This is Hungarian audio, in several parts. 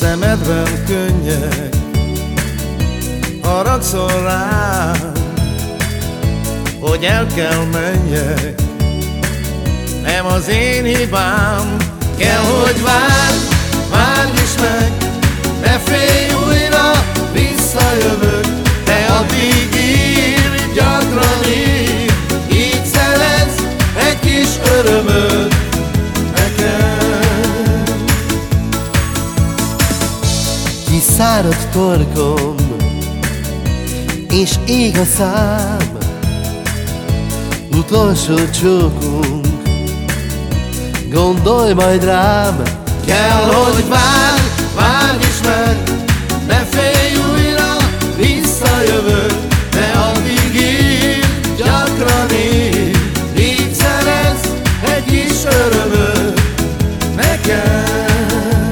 Szemedben könnyek, haragszol rám, hogy el kell menjek, nem az én hibám Kell, hogy várj, várj is meg Ne félj újra, visszajövök De addig ír, gyakran ír Így szerez egy kis örömöt nekem Kiszárad torkom És ég a szám Utolsó csókunk Gondolj majd rám. Kell, hogy várj, várj is meg Ne félj újra, visszajövök. De addig ír, gyakran ír Így szerez egy kis örömöt nekem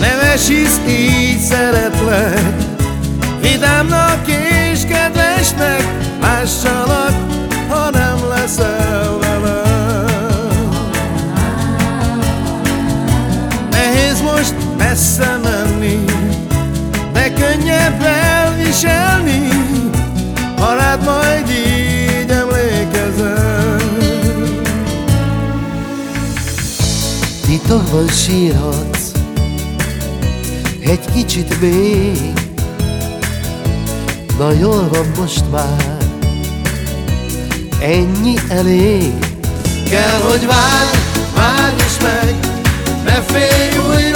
Neves hisz, így szeretlek Vidámnak és kedvesnek Lássalak, ha nem leszel messze menni, de könnyebb elviselni, ha rád majd így emlékezem. Titokban sírhatsz, egy kicsit még, Na jól van most már, ennyi elég. Kell, hogy várj, várj is meg, ne félj újra,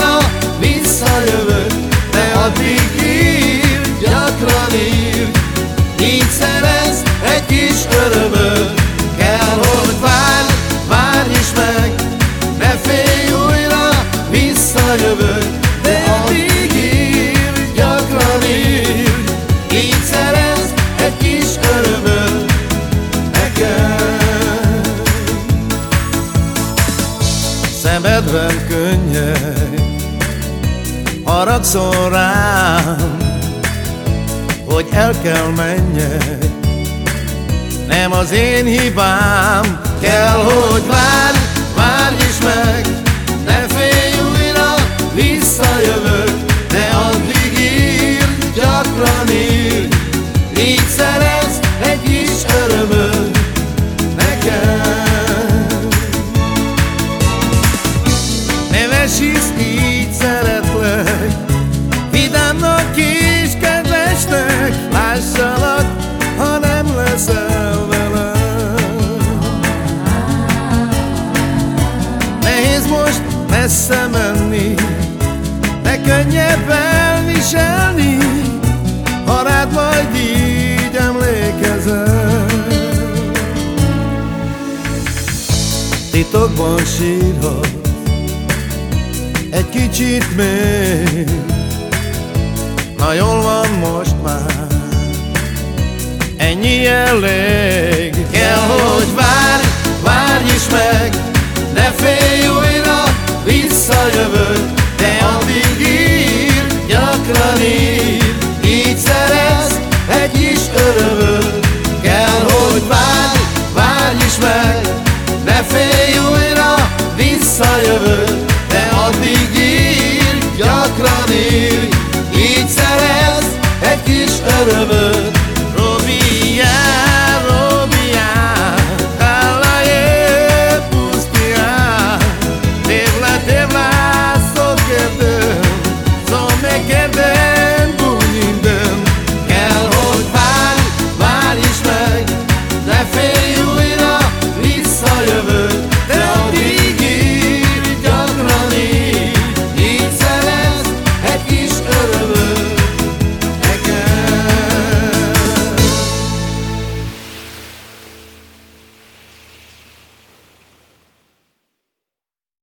visszajövök, de addig ír, gyakran ír, így szerez egy kis örömöt. Kell, hogy várj, várj is meg, ne félj újra, visszajövök, de addig ír, gyakran ír, így szerez egy kis örömöt nekem. Szemedben könnyek haragszol rám, hogy el kell menjek. Nem az én hibám, kell, hogy várj, messze menni, de könnyebb elviselni, ha rád majd így emlékezem. Titokban sírhat, egy kicsit még, na jól van most már, ennyi elég. forever.